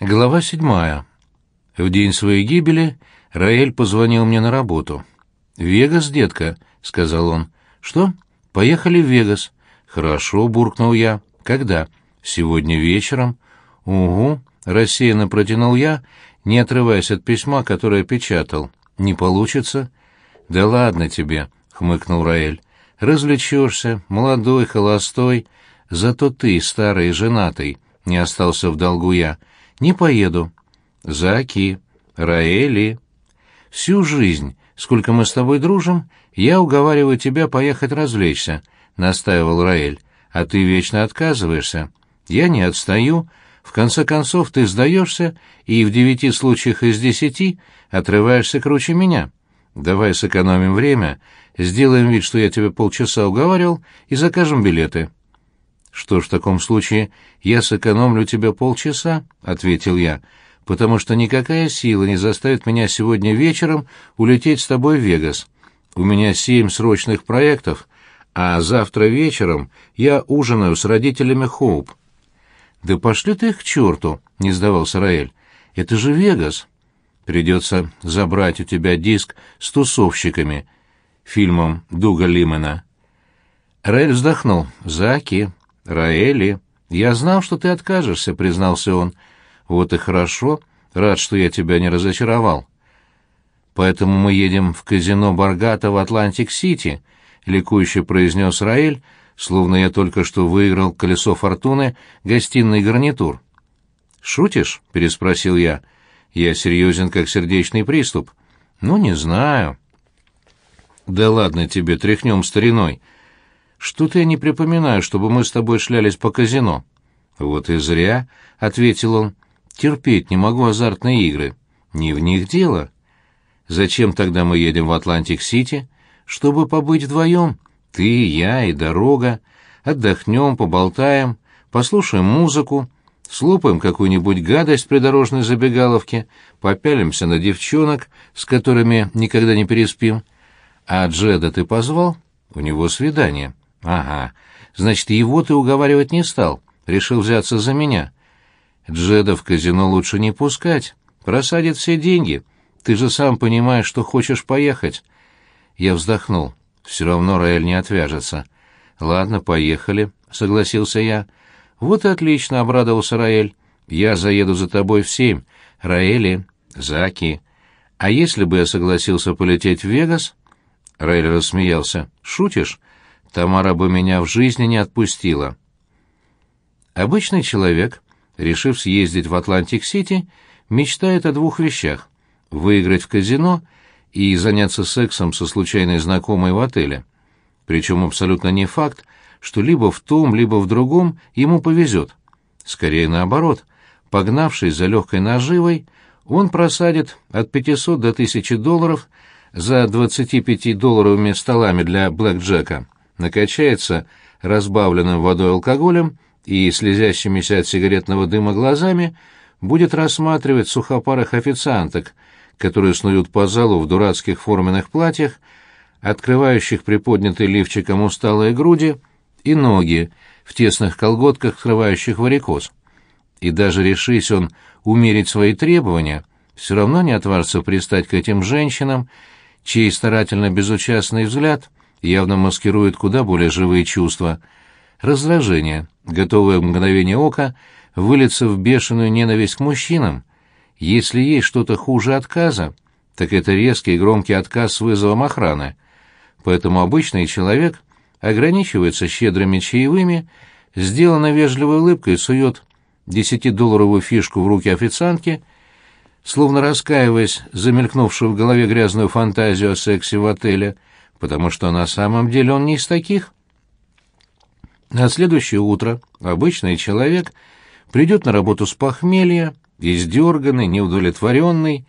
Глава седьмая. В день своей гибели Раэль позвонил мне на работу. «Вегас, детка», — сказал он. «Что? Поехали в Вегас». «Хорошо», — буркнул я. «Когда?» «Сегодня вечером». «Угу», — рассеянно протянул я, не отрываясь от письма, которое печатал. «Не получится?» «Да ладно тебе», — хмыкнул Раэль. «Развлечешься, молодой, холостой, зато ты, старый и женатый, не остался в долгу я». Не поеду. Заки, Раэли. Всю жизнь, сколько мы с тобой дружим, я уговариваю тебя поехать развлечься, настаивал Раэль. А ты вечно отказываешься. Я не отстаю. В конце концов, ты сдаешься и в девяти случаях из десяти отрываешься круче меня. Давай сэкономим время, сделаем вид, что я тебе полчаса уговаривал, и закажем билеты. «Что ж, в таком случае я сэкономлю тебе полчаса», — ответил я, «потому что никакая сила не заставит меня сегодня вечером улететь с тобой в Вегас. У меня семь срочных проектов, а завтра вечером я ужинаю с родителями Хоуп». «Да пошли ты их к черту», — не сдавался Раэль. «Это же Вегас». «Придется забрать у тебя диск с тусовщиками», фильмом Дуга Лимена. Раэль вздохнул. «Заки, «Раэли, я знал, что ты откажешься», — признался он. «Вот и хорошо. Рад, что я тебя не разочаровал». «Поэтому мы едем в казино Боргата в Атлантик-Сити», — ликующе произнес Раэль, словно я только что выиграл колесо фортуны гостиный гарнитур. «Шутишь?» — переспросил я. «Я серьезен, как сердечный приступ». «Ну, не знаю». «Да ладно тебе, тряхнем стариной». Что-то я не припоминаю, чтобы мы с тобой шлялись по казино. Вот и зря, — ответил он. Терпеть не могу азартные игры. Не в них дело. Зачем тогда мы едем в Атлантик-Сити? Чтобы побыть вдвоем. Ты, я и дорога. Отдохнем, поболтаем, послушаем музыку, слопаем какую-нибудь гадость в придорожной забегаловке, попялимся на девчонок, с которыми никогда не переспим. А Джеда ты позвал? У него свидание. Ага. Значит, его ты уговаривать не стал. Решил взяться за меня. Джеда в казино лучше не пускать. Просадит все деньги. Ты же сам понимаешь, что хочешь поехать. Я вздохнул. Все равно Раэль не отвяжется. Ладно, поехали, согласился я. Вот и отлично, обрадовался Раэль. Я заеду за тобой в семь. Раэли, Заки. А если бы я согласился полететь в Вегас? Раэль рассмеялся. Шутишь? Тамара бы меня в жизни не отпустила. Обычный человек, решив съездить в Атлантик-Сити, мечтает о двух вещах — выиграть в казино и заняться сексом со случайной знакомой в отеле. Причем абсолютно не факт, что либо в том, либо в другом ему повезет. Скорее наоборот, погнавшись за легкой наживой, он просадит от 500 до 1000 долларов за 25-долларовыми столами для блэкджека накачается разбавленным водой алкоголем и слезящимися от сигаретного дыма глазами будет рассматривать сухопарых официанток, которые снуют по залу в дурацких форменных платьях, открывающих приподнятые лифчиком усталые груди и ноги в тесных колготках, скрывающих варикоз. И даже решись он умерить свои требования, все равно не отважится пристать к этим женщинам, чей старательно безучастный взгляд явно маскирует куда более живые чувства. Раздражение, готовое в мгновение ока вылиться в бешеную ненависть к мужчинам. Если есть что-то хуже отказа, так это резкий и громкий отказ с вызовом охраны. Поэтому обычный человек ограничивается щедрыми чаевыми, сделанно вежливой улыбкой сует десятидолларовую фишку в руки официантки, словно раскаиваясь за мелькнувшую в голове грязную фантазию о сексе в отеле — потому что на самом деле он не из таких. На следующее утро обычный человек придет на работу с похмелья, издерганный, неудовлетворенный,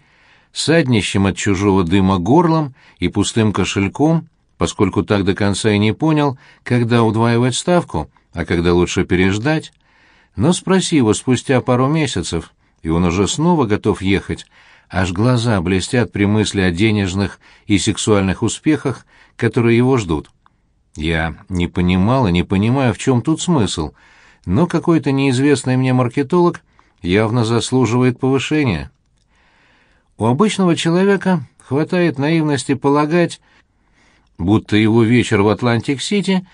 саднищем от чужого дыма горлом и пустым кошельком, поскольку так до конца и не понял, когда удваивать ставку, а когда лучше переждать. Но спроси его спустя пару месяцев, и он уже снова готов ехать, аж глаза блестят при мысли о денежных и сексуальных успехах, которые его ждут. Я не понимал и не понимаю, в чем тут смысл, но какой-то неизвестный мне маркетолог явно заслуживает повышения. У обычного человека хватает наивности полагать, будто его вечер в Атлантик-Сити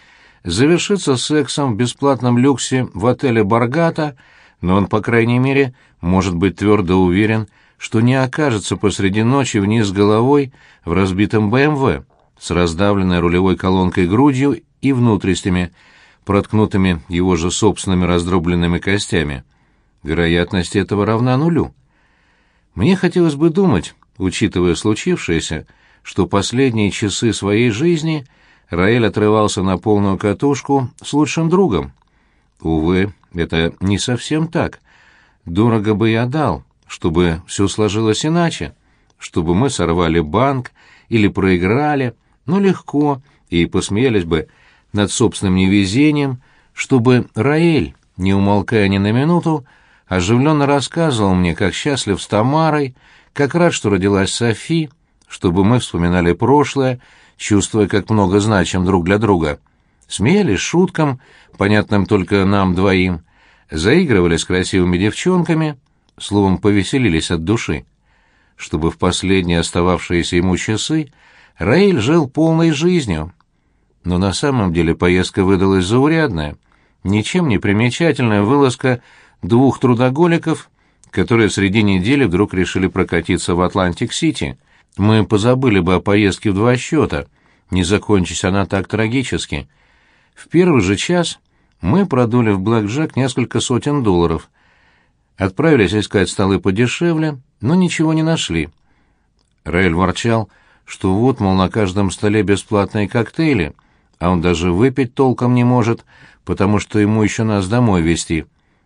завершится сексом в бесплатном люксе в отеле «Боргата», но он, по крайней мере, может быть твердо уверен, что не окажется посреди ночи вниз головой в разбитом БМВ с раздавленной рулевой колонкой грудью и внутренностями, проткнутыми его же собственными раздробленными костями. Вероятность этого равна нулю. Мне хотелось бы думать, учитывая случившееся, что последние часы своей жизни Раэль отрывался на полную катушку с лучшим другом. Увы, это не совсем так. Дорого бы я дал, чтобы все сложилось иначе, чтобы мы сорвали банк или проиграли, но легко, и посмеялись бы над собственным невезением, чтобы Раэль, не умолкая ни на минуту, оживленно рассказывал мне, как счастлив с Тамарой, как рад, что родилась Софи, чтобы мы вспоминали прошлое, чувствуя, как много значим друг для друга. Смеялись шуткам, понятным только нам двоим, заигрывали с красивыми девчонками, словом, повеселились от души. Чтобы в последние остававшиеся ему часы Раэль жил полной жизнью. Но на самом деле поездка выдалась заурядная, ничем не примечательная вылазка двух трудоголиков, которые среди недели вдруг решили прокатиться в Атлантик-Сити. Мы позабыли бы о поездке в два счета, не закончись она так трагически. В первый же час мы продули в блэк-джек несколько сотен долларов. Отправились искать столы подешевле, но ничего не нашли. Раэль ворчал, что вот, мол, на каждом столе бесплатные коктейли, а он даже выпить толком не может, потому что ему еще нас домой везти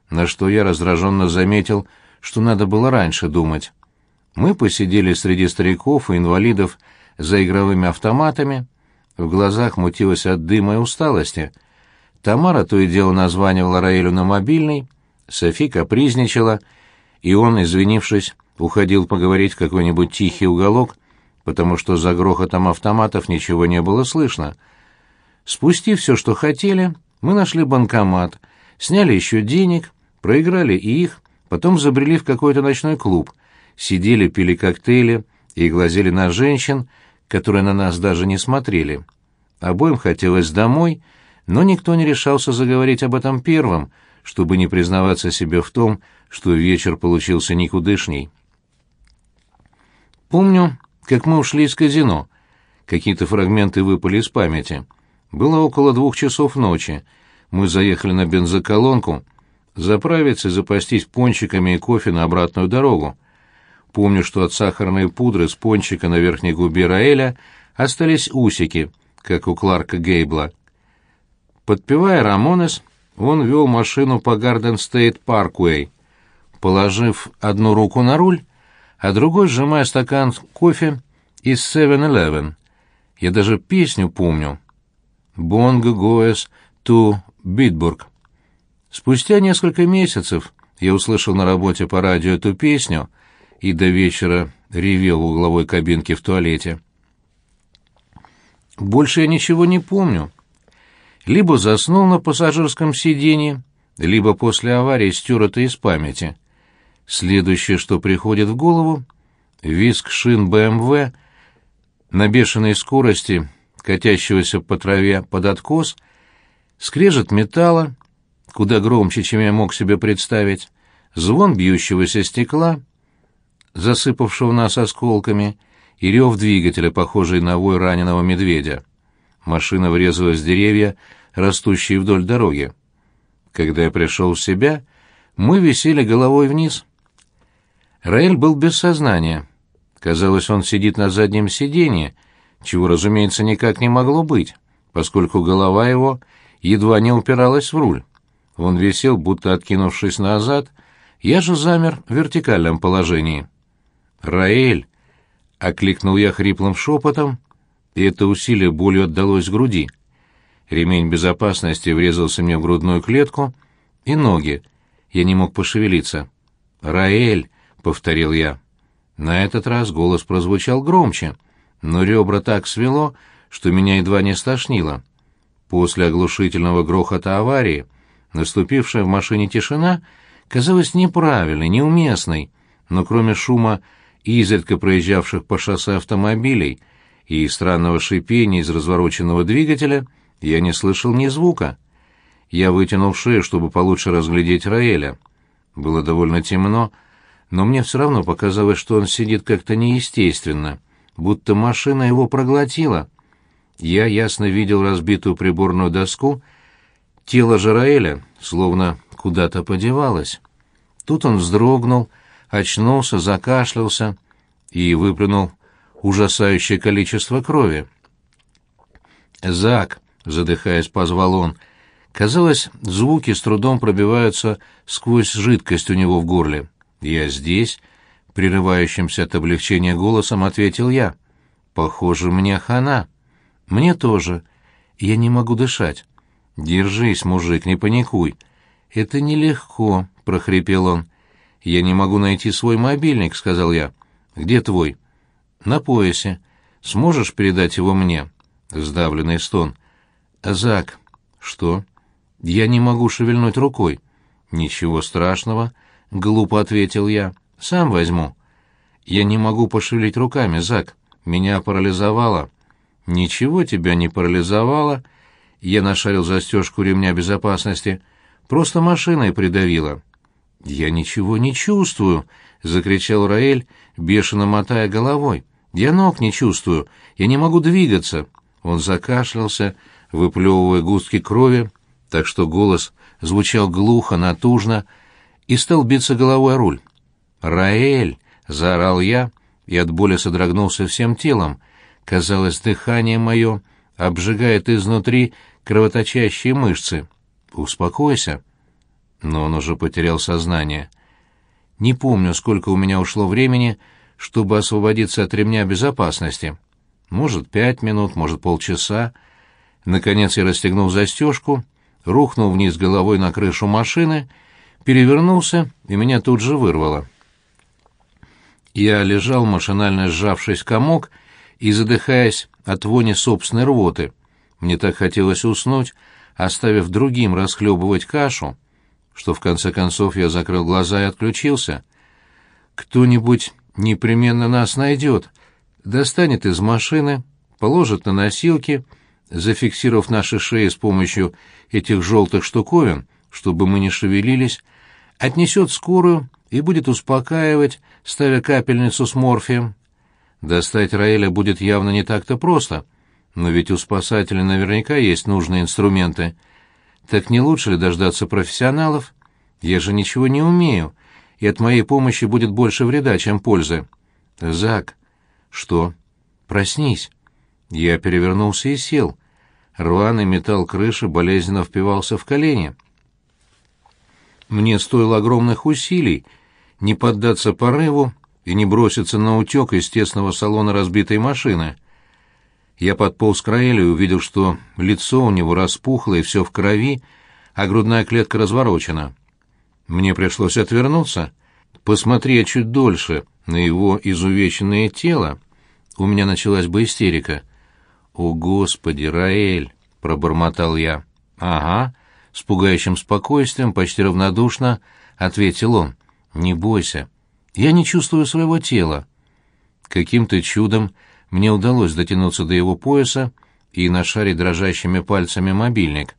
на что я раздраженно заметил, что надо было раньше думать. Мы посидели среди стариков и инвалидов за игровыми автоматами, в глазах мутилось от дыма и усталости. Тамара то и дело названивала Раэлю на мобильный, Софи капризничала, и он, извинившись, уходил поговорить в какой-нибудь тихий уголок, потому что за грохотом автоматов ничего не было слышно. Спустив все, что хотели, мы нашли банкомат, сняли еще денег — Проиграли и их, потом забрели в какой-то ночной клуб, сидели, пили коктейли и глазели на женщин, которые на нас даже не смотрели. Обоим хотелось домой, но никто не решался заговорить об этом первым, чтобы не признаваться себе в том, что вечер получился никудышней. Помню, как мы ушли из казино. Какие-то фрагменты выпали из памяти. Было около двух часов ночи. Мы заехали на бензоколонку — заправиться и запастись пончиками и кофе на обратную дорогу. Помню, что от сахарной пудры с пончика на верхней губе Раэля остались усики, как у Кларка Гейбла. Подпевая Рамонес, он вел машину по Гарден Стейт Паркуэй, положив одну руку на руль, а другой сжимая стакан кофе из 7-Eleven. Я даже песню помню. «Бонг Гоэс ту Битбург». Спустя несколько месяцев я услышал на работе по радио эту песню и до вечера ревел в угловой кабинке в туалете. Больше я ничего не помню. Либо заснул на пассажирском сиденье, либо после аварии стер это из памяти. Следующее, что приходит в голову — визг шин БМВ на бешеной скорости, катящегося по траве под откос, скрежет металла, куда громче, чем я мог себе представить, звон бьющегося стекла, засыпавшего нас осколками, и рев двигателя, похожий на вой раненого медведя. Машина врезалась в деревья, растущие вдоль дороги. Когда я пришел в себя, мы висели головой вниз. Раэль был без сознания. Казалось, он сидит на заднем сиденье, чего, разумеется, никак не могло быть, поскольку голова его едва не упиралась в руль. Он висел, будто откинувшись назад, я же замер в вертикальном положении. «Раэль!» — окликнул я хриплым шепотом, и это усилие болью отдалось груди. Ремень безопасности врезался мне в грудную клетку и ноги. Я не мог пошевелиться. «Раэль!» — повторил я. На этот раз голос прозвучал громче, но ребра так свело, что меня едва не стошнило. После оглушительного грохота аварии — Наступившая в машине тишина казалась неправильной, неуместной, но кроме шума изредка проезжавших по шоссе автомобилей и странного шипения из развороченного двигателя, я не слышал ни звука. Я вытянул шею, чтобы получше разглядеть Раэля. Было довольно темно, но мне все равно показалось, что он сидит как-то неестественно, будто машина его проглотила. Я ясно видел разбитую приборную доску, тело Жараэля словно куда-то подевалось. Тут он вздрогнул, очнулся, закашлялся и выплюнул ужасающее количество крови. «Зак!» — задыхаясь, позвал он. Казалось, звуки с трудом пробиваются сквозь жидкость у него в горле. «Я здесь?» — прерывающимся от облегчения голосом ответил я. «Похоже, мне хана». «Мне тоже. Я не могу дышать». «Держись, мужик, не паникуй». «Это нелегко», — прохрипел он. «Я не могу найти свой мобильник», — сказал я. «Где твой?» «На поясе. Сможешь передать его мне?» Сдавленный стон. «Зак». «Что?» «Я не могу шевельнуть рукой». «Ничего страшного», — глупо ответил я. «Сам возьму». «Я не могу пошевелить руками, Зак. Меня парализовало». «Ничего тебя не парализовало». Я нашарил застежку ремня безопасности. «Просто машиной придавило». «Я ничего не чувствую», — закричал Раэль, бешено мотая головой. «Я ног не чувствую. Я не могу двигаться». Он закашлялся, выплевывая густки крови, так что голос звучал глухо, натужно, и стал биться головой о руль. «Раэль!» — заорал я, и от боли содрогнулся всем телом. Казалось, дыхание мое обжигает изнутри кровоточащие мышцы. «Успокойся» но он уже потерял сознание. Не помню, сколько у меня ушло времени, чтобы освободиться от ремня безопасности. Может, пять минут, может, полчаса. Наконец я расстегнул застежку, рухнул вниз головой на крышу машины, перевернулся, и меня тут же вырвало. Я лежал, машинально сжавшись комок и задыхаясь от вони собственной рвоты. Мне так хотелось уснуть, оставив другим расхлебывать кашу, что в конце концов я закрыл глаза и отключился. Кто-нибудь непременно нас найдет, достанет из машины, положит на носилки, зафиксировав наши шеи с помощью этих желтых штуковин, чтобы мы не шевелились, отнесет скорую и будет успокаивать, ставя капельницу с морфием. Достать Раэля будет явно не так-то просто, но ведь у спасателя наверняка есть нужные инструменты — так не лучше ли дождаться профессионалов? Я же ничего не умею, и от моей помощи будет больше вреда, чем пользы. Зак. Что? Проснись. Я перевернулся и сел. Рваный металл крыши болезненно впивался в колени. Мне стоило огромных усилий не поддаться порыву и не броситься на утек из тесного салона разбитой машины — я подполз к Раэлю и увидел, что лицо у него распухло и все в крови, а грудная клетка разворочена. Мне пришлось отвернуться, посмотреть чуть дольше на его изувеченное тело. У меня началась бы истерика. «О, Господи, Раэль!» — пробормотал я. «Ага», — с пугающим спокойствием, почти равнодушно, ответил он. «Не бойся. Я не чувствую своего тела». Каким-то чудом мне удалось дотянуться до его пояса и нашарить дрожащими пальцами мобильник.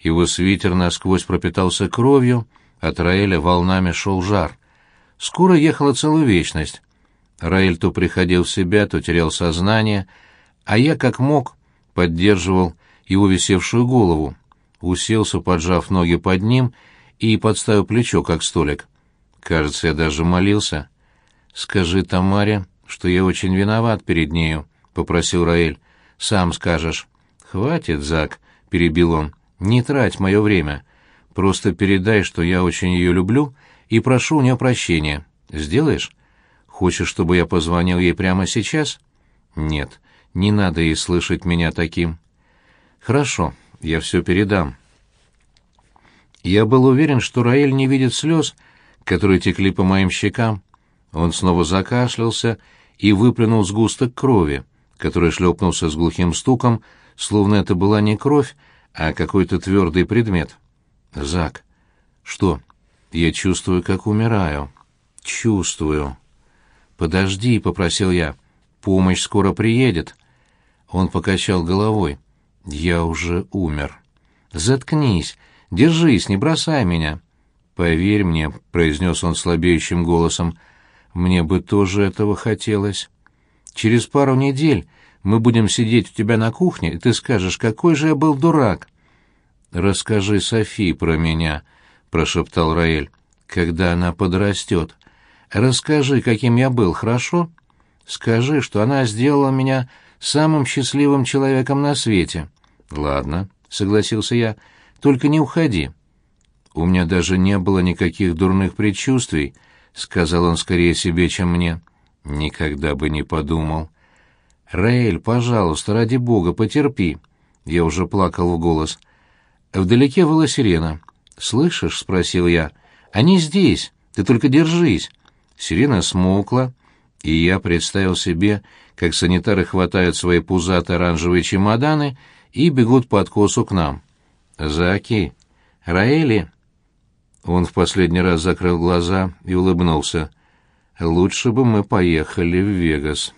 Его свитер насквозь пропитался кровью, от Раэля волнами шел жар. Скоро ехала целую вечность. Раэль то приходил в себя, то терял сознание, а я, как мог, поддерживал его висевшую голову, уселся, поджав ноги под ним, и подставил плечо, как столик. Кажется, я даже молился. «Скажи Тамаре, что я очень виноват перед нею», — попросил Раэль. «Сам скажешь». «Хватит, Зак», — перебил он. «Не трать мое время. Просто передай, что я очень ее люблю и прошу у нее прощения. Сделаешь? Хочешь, чтобы я позвонил ей прямо сейчас?» «Нет, не надо ей слышать меня таким». «Хорошо, я все передам». Я был уверен, что Раэль не видит слез, которые текли по моим щекам. Он снова закашлялся и выплюнул сгусток крови, который шлепнулся с глухим стуком, словно это была не кровь, а какой-то твердый предмет. «Зак». «Что?» Я чувствую, как умираю. Чувствую. «Подожди», — попросил я. «Помощь скоро приедет». Он покачал головой. «Я уже умер». «Заткнись! Держись, не бросай меня!» «Поверь мне», — произнес он слабеющим голосом, — «мне бы тоже этого хотелось. Через пару недель мы будем сидеть у тебя на кухне, и ты скажешь, какой же я был дурак». «Расскажи Софи про меня», — прошептал Раэль, — «когда она подрастет. Расскажи, каким я был, хорошо? Скажи, что она сделала меня самым счастливым человеком на свете». «Ладно», — согласился я, — «только не уходи». «У меня даже не было никаких дурных предчувствий», — сказал он скорее себе, чем мне. «Никогда бы не подумал». «Раэль, пожалуйста, ради бога, потерпи». Я уже плакал в голос. Вдалеке была сирена. «Слышишь?» — спросил я. «Они здесь. Ты только держись». Сирена смолкла, и я представил себе, как санитары хватают свои пузатые оранжевые чемоданы и бегут по откосу к нам. «Заки! Раэли!» Он в последний раз закрыл глаза и улыбнулся. «Лучше бы мы поехали в Вегас».